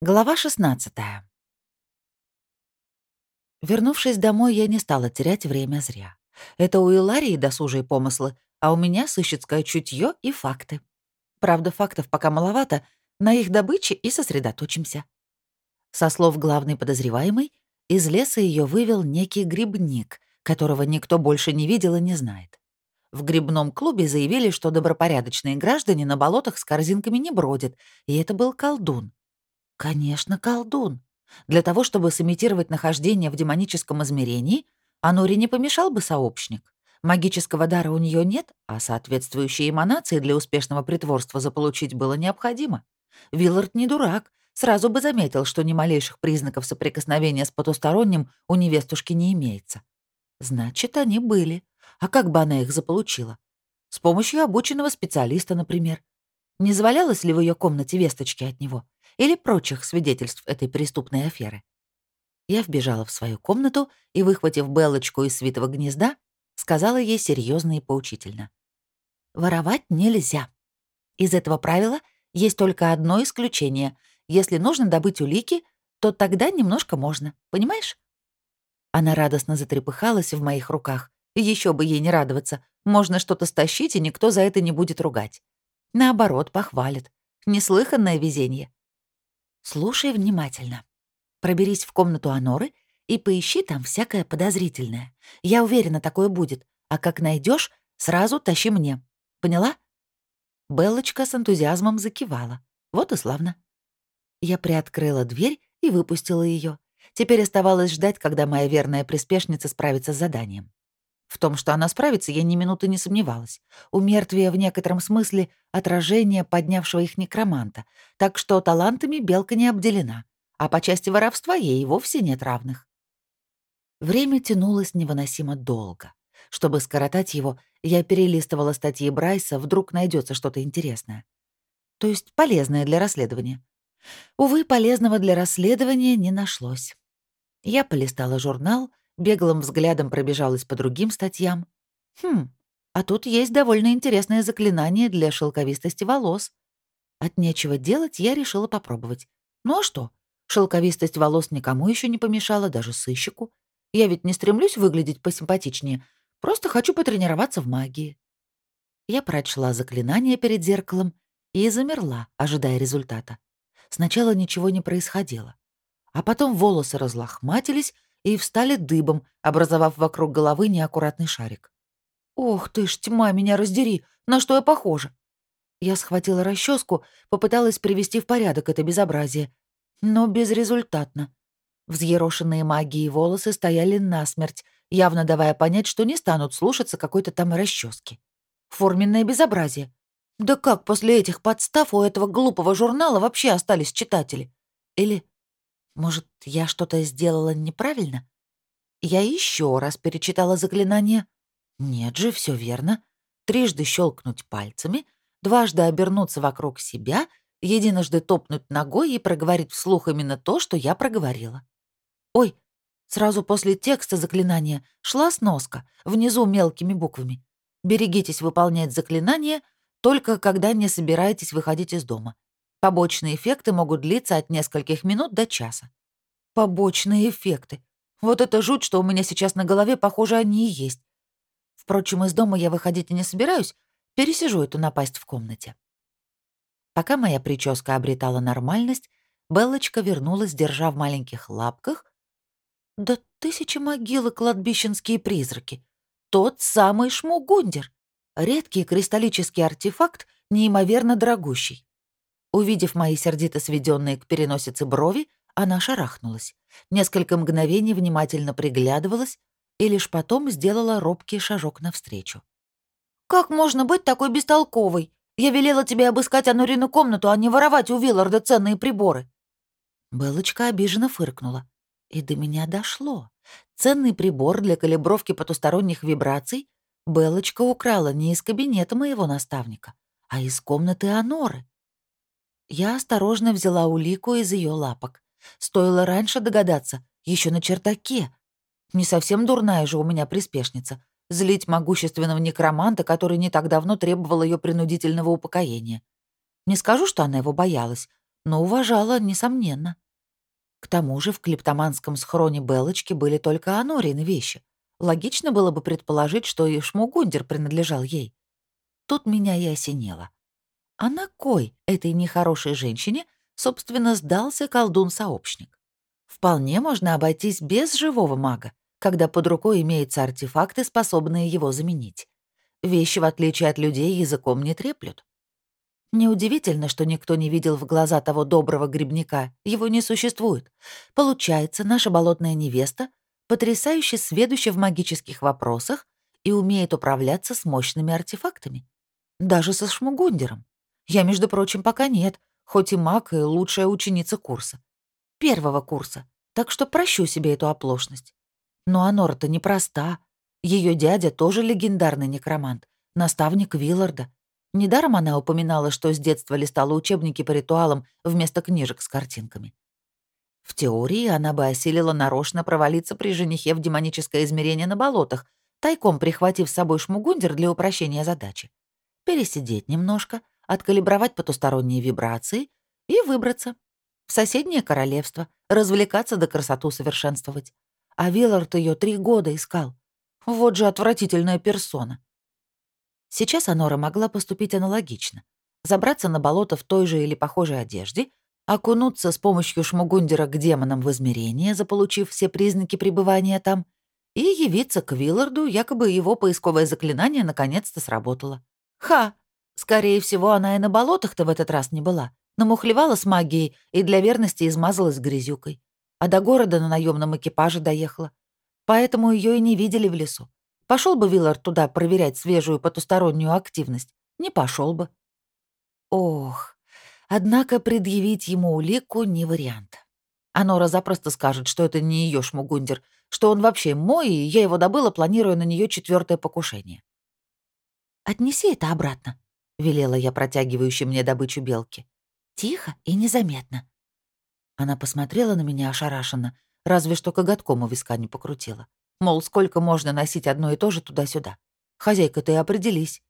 Глава 16 Вернувшись домой, я не стала терять время зря. Это у Иларии досужие помыслы, а у меня сыщицкое чутье и факты. Правда, фактов пока маловато, на их добыче и сосредоточимся. Со слов главной подозреваемой, из леса ее вывел некий грибник, которого никто больше не видел и не знает. В грибном клубе заявили, что добропорядочные граждане на болотах с корзинками не бродят, и это был колдун. Конечно, колдун. Для того, чтобы сымитировать нахождение в демоническом измерении, Ануре не помешал бы сообщник. Магического дара у нее нет, а соответствующие эманации для успешного притворства заполучить было необходимо. Виллард не дурак, сразу бы заметил, что ни малейших признаков соприкосновения с потусторонним у невестушки не имеется. Значит, они были. А как бы она их заполучила? С помощью обученного специалиста, например. Не завалялась ли в ее комнате весточки от него? Или прочих свидетельств этой преступной аферы. Я вбежала в свою комнату и, выхватив Белочку из свитого гнезда, сказала ей серьезно и поучительно. «Воровать нельзя. Из этого правила есть только одно исключение. Если нужно добыть улики, то тогда немножко можно, понимаешь?» Она радостно затрепыхалась в моих руках. Еще бы ей не радоваться. Можно что-то стащить, и никто за это не будет ругать. Наоборот, похвалит. Неслыханное везение. Слушай внимательно. Проберись в комнату Аноры и поищи там всякое подозрительное. Я уверена, такое будет. А как найдешь, сразу тащи мне. Поняла?» Белочка с энтузиазмом закивала. Вот и славно. Я приоткрыла дверь и выпустила ее. Теперь оставалось ждать, когда моя верная приспешница справится с заданием. В том, что она справится, я ни минуты не сомневалась. У мертвия в некотором смысле отражение поднявшего их некроманта, так что талантами белка не обделена, а по части воровства ей вовсе нет равных. Время тянулось невыносимо долго. Чтобы скоротать его, я перелистывала статьи Брайса, вдруг найдется что-то интересное. То есть полезное для расследования. Увы, полезного для расследования не нашлось. Я полистала журнал, беглым взглядом пробежалась по другим статьям. Хм, а тут есть довольно интересное заклинание для шелковистости волос. От нечего делать я решила попробовать. Ну а что? Шелковистость волос никому еще не помешала, даже сыщику. Я ведь не стремлюсь выглядеть посимпатичнее, просто хочу потренироваться в магии. Я прочла заклинание перед зеркалом и замерла, ожидая результата. Сначала ничего не происходило. А потом волосы разлохматились, и встали дыбом, образовав вокруг головы неаккуратный шарик. «Ох ты ж, тьма, меня раздери! На что я похожа?» Я схватила расческу, попыталась привести в порядок это безобразие, но безрезультатно. Взъерошенные магией волосы стояли насмерть, явно давая понять, что не станут слушаться какой-то там расчески. Форменное безобразие. Да как после этих подстав у этого глупого журнала вообще остались читатели? Или может, я что-то сделала неправильно? Я еще раз перечитала заклинание. Нет же, все верно. Трижды щелкнуть пальцами, дважды обернуться вокруг себя, единожды топнуть ногой и проговорить вслух именно то, что я проговорила. Ой, сразу после текста заклинания шла сноска, внизу мелкими буквами. Берегитесь выполнять заклинание только когда не собираетесь выходить из дома. Побочные эффекты могут длиться от нескольких минут до часа. Побочные эффекты. Вот это жуть, что у меня сейчас на голове, похоже, они и есть. Впрочем, из дома я выходить и не собираюсь, пересижу эту напасть в комнате. Пока моя прическа обретала нормальность, Беллочка вернулась, держа в маленьких лапках. Да тысячи могилы кладбищенские призраки. Тот самый шмугундер. Редкий кристаллический артефакт, неимоверно дорогущий. Увидев мои сердито сведенные к переносице брови, она шарахнулась, несколько мгновений внимательно приглядывалась и лишь потом сделала робкий шажок навстречу. «Как можно быть такой бестолковой? Я велела тебе обыскать Анурину комнату, а не воровать у Вилларда ценные приборы». Белочка обиженно фыркнула. И до меня дошло. Ценный прибор для калибровки потусторонних вибраций Белочка украла не из кабинета моего наставника, а из комнаты Аноры. Я осторожно взяла улику из ее лапок. Стоило раньше догадаться, еще на чертаке. Не совсем дурная же у меня приспешница. Злить могущественного некроманта, который не так давно требовал ее принудительного упокоения. Не скажу, что она его боялась. но уважала, несомненно. К тому же в клептоманском схроне Белочки были только Анорины вещи. Логично было бы предположить, что и Шмугундер принадлежал ей. Тут меня и осенило. А на кой этой нехорошей женщине, собственно, сдался колдун-сообщник? Вполне можно обойтись без живого мага, когда под рукой имеются артефакты, способные его заменить. Вещи, в отличие от людей, языком не треплют. Неудивительно, что никто не видел в глаза того доброго грибника, его не существует. Получается, наша болотная невеста потрясающе сведуща в магических вопросах и умеет управляться с мощными артефактами. Даже со шмугундером. Я, между прочим, пока нет, хоть и маг, и лучшая ученица курса. Первого курса, так что прощу себе эту оплошность. Но Анора-то непроста. Ее дядя тоже легендарный некромант, наставник Вилларда. Недаром она упоминала, что с детства листала учебники по ритуалам вместо книжек с картинками. В теории она бы осилила нарочно провалиться при женихе в демоническое измерение на болотах, тайком прихватив с собой шмугундер для упрощения задачи. Пересидеть немножко, откалибровать потусторонние вибрации и выбраться. В соседнее королевство, развлекаться до красоту совершенствовать. А Виллард ее три года искал. Вот же отвратительная персона. Сейчас Анора могла поступить аналогично. Забраться на болото в той же или похожей одежде, окунуться с помощью шмугундера к демонам в измерение, заполучив все признаки пребывания там, и явиться к Вилларду, якобы его поисковое заклинание наконец-то сработало. Ха! Скорее всего, она и на болотах-то в этот раз не была. Намухлевала с магией и для верности измазалась грязюкой. А до города на наемном экипаже доехала. Поэтому ее и не видели в лесу. Пошел бы Виллард туда проверять свежую потустороннюю активность? Не пошел бы. Ох, однако предъявить ему улику не вариант. Анора запросто скажет, что это не ее шмугундер, что он вообще мой, и я его добыла, планируя на нее четвертое покушение. «Отнеси это обратно», — велела я протягивающей мне добычу белки. «Тихо и незаметно». Она посмотрела на меня ошарашенно, разве что коготком у виска не покрутила. Мол, сколько можно носить одно и то же туда-сюда. Хозяйка, ты определись.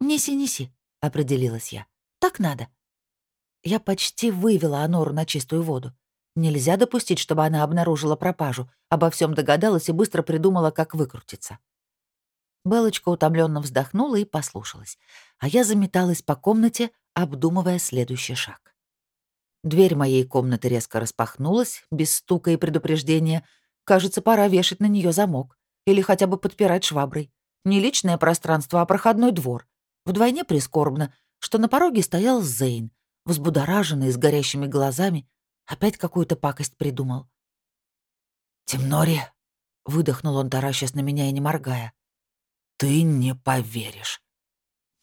«Неси, неси», — определилась я. «Так надо». Я почти вывела Анору на чистую воду. Нельзя допустить, чтобы она обнаружила пропажу, обо всем догадалась и быстро придумала, как выкрутиться. Белочка утомленно вздохнула и послушалась, а я заметалась по комнате, обдумывая следующий шаг. Дверь моей комнаты резко распахнулась, без стука и предупреждения, Кажется, пора вешать на нее замок. Или хотя бы подпирать шваброй. Не личное пространство, а проходной двор. Вдвойне прискорбно, что на пороге стоял Зейн, взбудораженный, с горящими глазами. Опять какую-то пакость придумал. «Темнори!» — выдохнул он, таращась на меня и не моргая. «Ты не поверишь».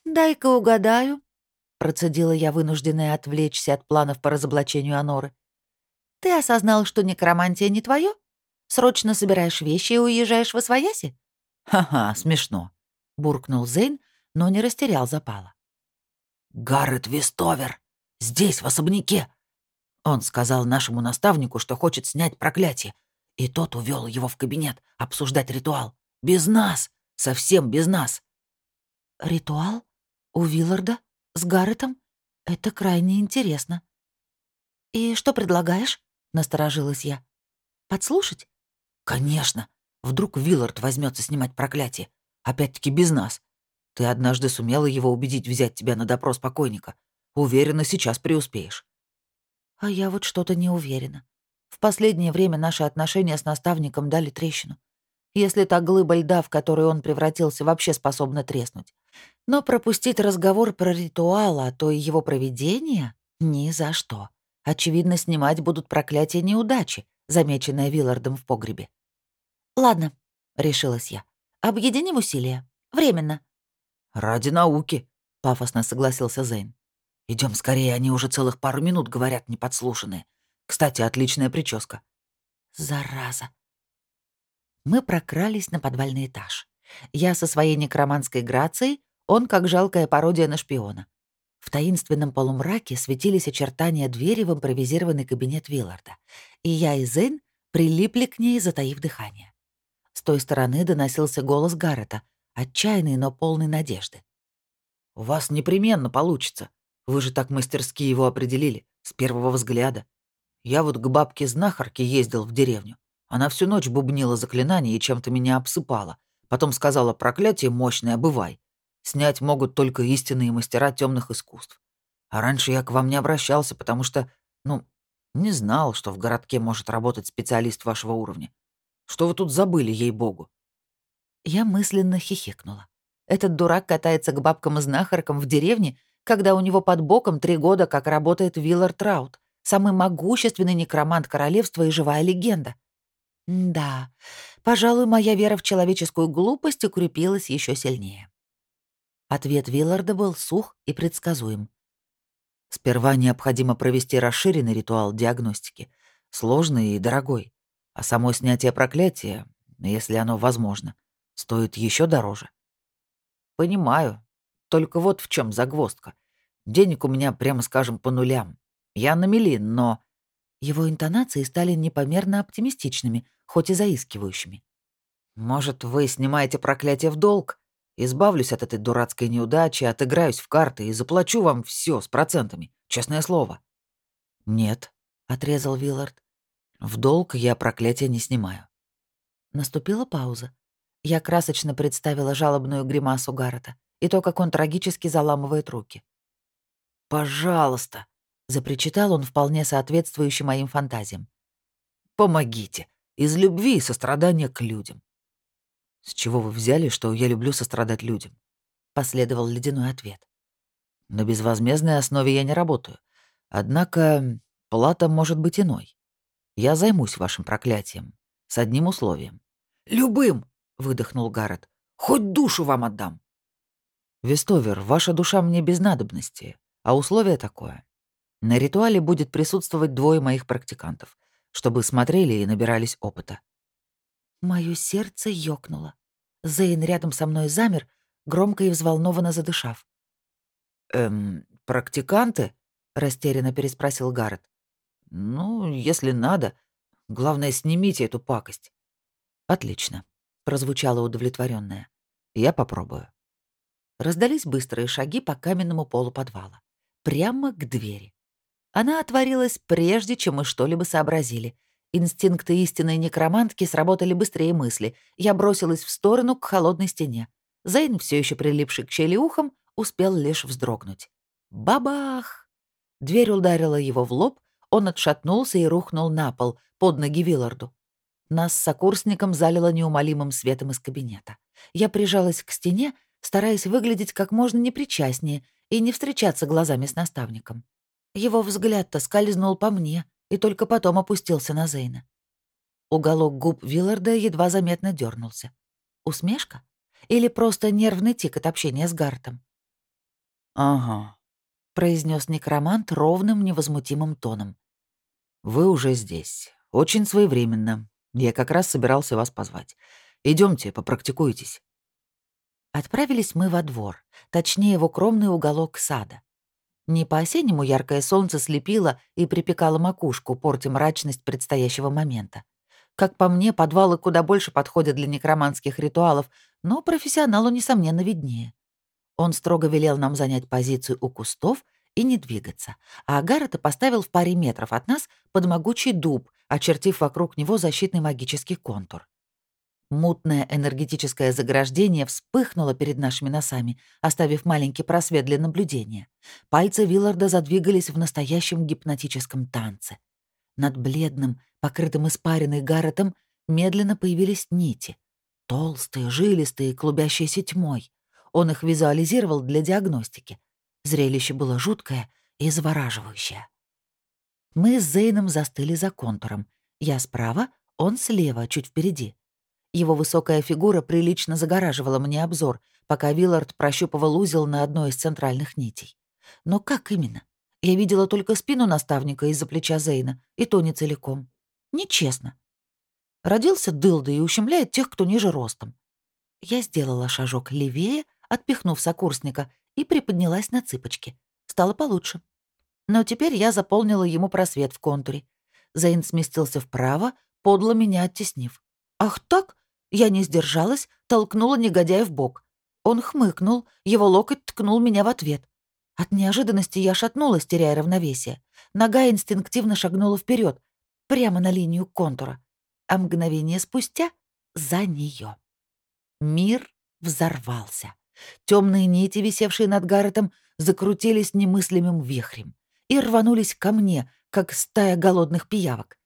«Дай-ка угадаю», — процедила я, вынужденная отвлечься от планов по разоблачению Аноры. «Ты осознал, что некромантия не твое? Срочно собираешь вещи и уезжаешь в Освояси?» «Ха-ха, смешно», — буркнул Зейн, но не растерял запала. «Гаррет Вестовер! Здесь, в особняке!» Он сказал нашему наставнику, что хочет снять проклятие, и тот увел его в кабинет обсуждать ритуал. Без нас! Совсем без нас!» «Ритуал? У Вилларда? С Гарретом? Это крайне интересно». «И что предлагаешь?» — насторожилась я. «Подслушать?» «Конечно. Вдруг Виллард возьмется снимать проклятие. Опять-таки без нас. Ты однажды сумела его убедить взять тебя на допрос покойника. Уверена, сейчас преуспеешь». А я вот что-то не уверена. В последнее время наши отношения с наставником дали трещину. Если та глыба льда, в которую он превратился, вообще способна треснуть. Но пропустить разговор про ритуал, а то и его проведение — ни за что. Очевидно, снимать будут проклятия неудачи, замеченное Виллардом в погребе. «Ладно», — решилась я. «Объединим усилия. Временно». «Ради науки», — пафосно согласился Зейн. Идем скорее, они уже целых пару минут говорят неподслушанные. Кстати, отличная прическа». «Зараза». Мы прокрались на подвальный этаж. Я со своей некроманской грацией, он как жалкая пародия на шпиона. В таинственном полумраке светились очертания двери в импровизированный кабинет Вилларда, и я и Зейн прилипли к ней, затаив дыхание. С той стороны доносился голос Гаррета, отчаянный, но полный надежды. «У вас непременно получится. Вы же так мастерски его определили. С первого взгляда. Я вот к бабке-знахарке ездил в деревню. Она всю ночь бубнила заклинания и чем-то меня обсыпала. Потом сказала, проклятие мощное, бывай. Снять могут только истинные мастера темных искусств. А раньше я к вам не обращался, потому что, ну, не знал, что в городке может работать специалист вашего уровня. Что вы тут забыли, ей-богу?» Я мысленно хихикнула. Этот дурак катается к бабкам и знахаркам в деревне, когда у него под боком три года как работает Виллар Траут, самый могущественный некромант королевства и живая легенда. Да, пожалуй, моя вера в человеческую глупость укрепилась еще сильнее. Ответ Вилларда был сух и предсказуем. Сперва необходимо провести расширенный ритуал диагностики, сложный и дорогой. А само снятие проклятия, если оно возможно, стоит еще дороже. Понимаю. Только вот в чем загвоздка. Денег у меня, прямо скажем, по нулям. Я на мели, но... Его интонации стали непомерно оптимистичными, хоть и заискивающими. «Может, вы снимаете проклятие в долг? Избавлюсь от этой дурацкой неудачи, отыграюсь в карты и заплачу вам все с процентами, честное слово». «Нет», — отрезал Виллард. «В долг я проклятие не снимаю». Наступила пауза. Я красочно представила жалобную гримасу Гаррета и то, как он трагически заламывает руки. «Пожалуйста», — запричитал он вполне соответствующий моим фантазиям. «Помогите. Из любви и сострадания к людям». «С чего вы взяли, что я люблю сострадать людям?» — последовал ледяной ответ. «На безвозмездной основе я не работаю. Однако плата может быть иной. Я займусь вашим проклятием. С одним условием». «Любым!» — выдохнул Гаррет. «Хоть душу вам отдам!» «Вестовер, ваша душа мне без надобности, а условие такое. На ритуале будет присутствовать двое моих практикантов, чтобы смотрели и набирались опыта. Моё сердце ёкнуло. Зейн рядом со мной замер, громко и взволнованно задышав. «Эм, практиканты?» — растерянно переспросил Гаррет. «Ну, если надо. Главное, снимите эту пакость». «Отлично», — прозвучало удовлетворенное. «Я попробую». Раздались быстрые шаги по каменному полу подвала. Прямо к двери. Она отворилась прежде, чем мы что-либо сообразили. Инстинкты истинной некромантки сработали быстрее мысли. Я бросилась в сторону к холодной стене. Зейн, все еще прилипший к щели ухом, успел лишь вздрогнуть. Бабах! Дверь ударила его в лоб, он отшатнулся и рухнул на пол, под ноги Вилларду. Нас с сокурсником залило неумолимым светом из кабинета. Я прижалась к стене, стараясь выглядеть как можно непричастнее и не встречаться глазами с наставником. Его взгляд-то скользнул по мне и только потом опустился на Зейна. Уголок губ Вилларда едва заметно дернулся. Усмешка? Или просто нервный тик от общения с Гартом? «Ага», — произнес некромант ровным, невозмутимым тоном. «Вы уже здесь. Очень своевременно. Я как раз собирался вас позвать. Идемте, попрактикуйтесь». Отправились мы во двор, точнее, в укромный уголок сада. Не по-осеннему яркое солнце слепило и припекало макушку, портя мрачность предстоящего момента. Как по мне, подвалы куда больше подходят для некроманских ритуалов, но профессионалу, несомненно, виднее. Он строго велел нам занять позицию у кустов и не двигаться, а Агарета поставил в паре метров от нас под могучий дуб, очертив вокруг него защитный магический контур. Мутное энергетическое заграждение вспыхнуло перед нашими носами, оставив маленький просвет для наблюдения. Пальцы Вилларда задвигались в настоящем гипнотическом танце. Над бледным, покрытым испаренной Гарретом, медленно появились нити. Толстые, жилистые, клубящиеся тьмой. Он их визуализировал для диагностики. Зрелище было жуткое и завораживающее. Мы с Зейном застыли за контуром. Я справа, он слева, чуть впереди. Его высокая фигура прилично загораживала мне обзор, пока Виллард прощупывал узел на одной из центральных нитей. Но как именно? Я видела только спину наставника из-за плеча Зейна, и то не целиком. Нечестно. Родился дылда и ущемляет тех, кто ниже ростом. Я сделала шажок левее, отпихнув сокурсника, и приподнялась на цыпочки. Стало получше. Но теперь я заполнила ему просвет в контуре. Зейн сместился вправо, подло меня оттеснив. «Ах так? Я не сдержалась, толкнула негодяя в бок. Он хмыкнул, его локоть ткнул меня в ответ. От неожиданности я шатнулась, теряя равновесие. Нога инстинктивно шагнула вперед, прямо на линию контура, а мгновение спустя — за нее. Мир взорвался. Темные нити, висевшие над Гарретом, закрутились немыслимым вихрем и рванулись ко мне, как стая голодных пиявок.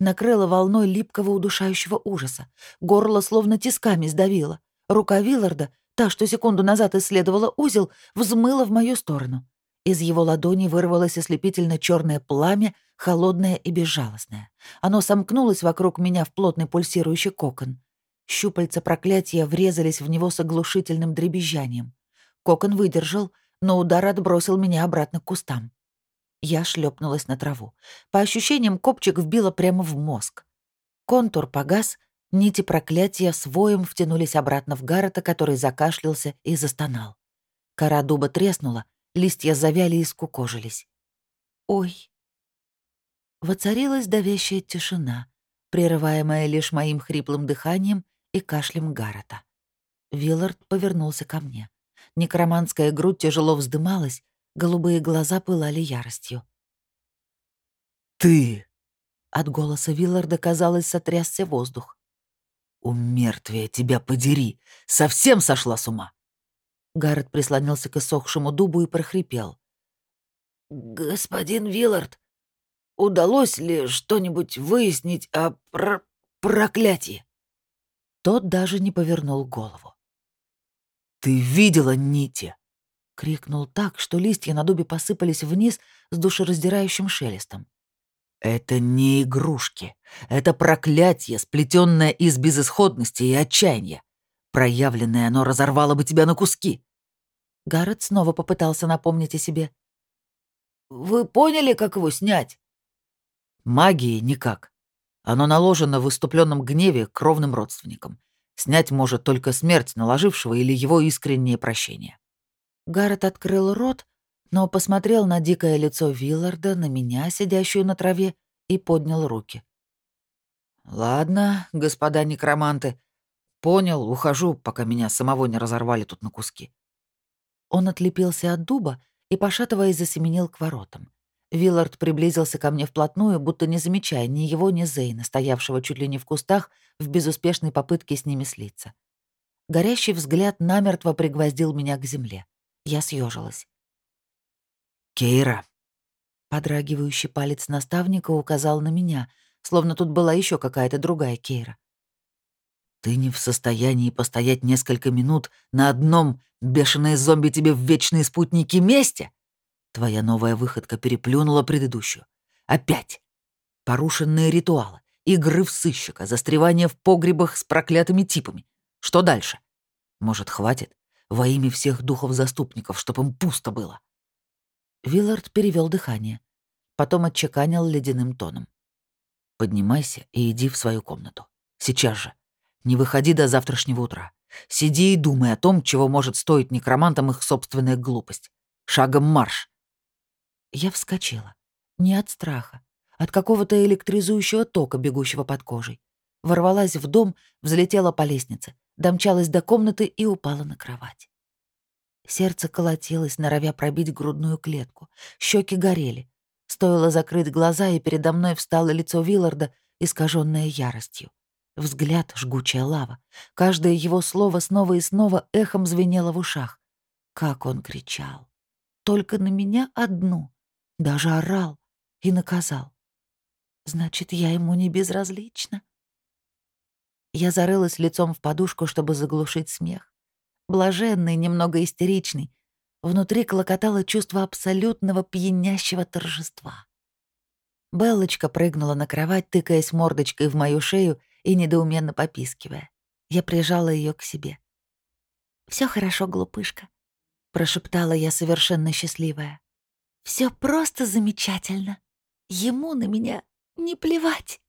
Накрыло волной липкого удушающего ужаса. Горло словно тисками сдавило. Рука Вилларда, та, что секунду назад исследовала узел, взмыла в мою сторону. Из его ладони вырвалось ослепительно черное пламя, холодное и безжалостное. Оно сомкнулось вокруг меня в плотный пульсирующий кокон. Щупальца проклятия врезались в него с оглушительным дребезжанием. Кокон выдержал, но удар отбросил меня обратно к кустам. Я шлепнулась на траву. По ощущениям, копчик вбило прямо в мозг. Контур погас, нити проклятия с воем втянулись обратно в Гаррета, который закашлялся и застонал. Кора дуба треснула, листья завяли и скукожились. «Ой!» Воцарилась давящая тишина, прерываемая лишь моим хриплым дыханием и кашлем Гаррета. Виллард повернулся ко мне. Некроманская грудь тяжело вздымалась, голубые глаза пылали яростью. «Ты!» От голоса Вилларда, казалось, сотрясся воздух. «У мертвия тебя подери! Совсем сошла с ума!» Гаррет прислонился к иссохшему дубу и прохрипел. «Господин Виллард, удалось ли что-нибудь выяснить о пр проклятии?» Тот даже не повернул голову. «Ты видела Нити?» — крикнул так, что листья на дубе посыпались вниз с душераздирающим шелестом. «Это не игрушки. Это проклятие, сплетенное из безысходности и отчаяния. Проявленное оно разорвало бы тебя на куски». Гаррет снова попытался напомнить о себе. «Вы поняли, как его снять?» «Магии никак. Оно наложено в выступленном гневе кровным родственникам. Снять может только смерть наложившего или его искреннее прощение. Гаррет открыл рот, но посмотрел на дикое лицо Вилларда, на меня, сидящую на траве, и поднял руки. «Ладно, господа некроманты. Понял, ухожу, пока меня самого не разорвали тут на куски». Он отлепился от дуба и, пошатываясь, засеменил к воротам. Виллард приблизился ко мне вплотную, будто не замечая ни его, ни Зейна, стоявшего чуть ли не в кустах, в безуспешной попытке с ними слиться. Горящий взгляд намертво пригвоздил меня к земле. Я съежилась. «Кейра!» Подрагивающий палец наставника указал на меня, словно тут была еще какая-то другая Кейра. «Ты не в состоянии постоять несколько минут на одном бешеные зомби тебе в вечные спутники месте?» Твоя новая выходка переплюнула предыдущую. Опять. Порушенные ритуалы, игры в сыщика, застревание в погребах с проклятыми типами. Что дальше? Может, хватит? Во имя всех духов-заступников, чтоб им пусто было. Виллард перевел дыхание. Потом отчеканил ледяным тоном. «Поднимайся и иди в свою комнату. Сейчас же. Не выходи до завтрашнего утра. Сиди и думай о том, чего может стоить некромантам их собственная глупость. Шагом марш!» Я вскочила. Не от страха, от какого-то электризующего тока, бегущего под кожей. Ворвалась в дом, взлетела по лестнице, домчалась до комнаты и упала на кровать. Сердце колотилось, норовя пробить грудную клетку. Щеки горели. Стоило закрыть глаза, и передо мной встало лицо Вилларда, искаженное яростью. Взгляд — жгучая лава. Каждое его слово снова и снова эхом звенело в ушах. Как он кричал. Только на меня одну. Даже орал и наказал. Значит, я ему не безразлична. Я зарылась лицом в подушку, чтобы заглушить смех. Блаженный, немного истеричный. Внутри клокотало чувство абсолютного пьянящего торжества. Беллочка прыгнула на кровать, тыкаясь мордочкой в мою шею и недоуменно попискивая. Я прижала ее к себе. Все хорошо, глупышка», — прошептала я совершенно счастливая. Все просто замечательно. Ему на меня не плевать.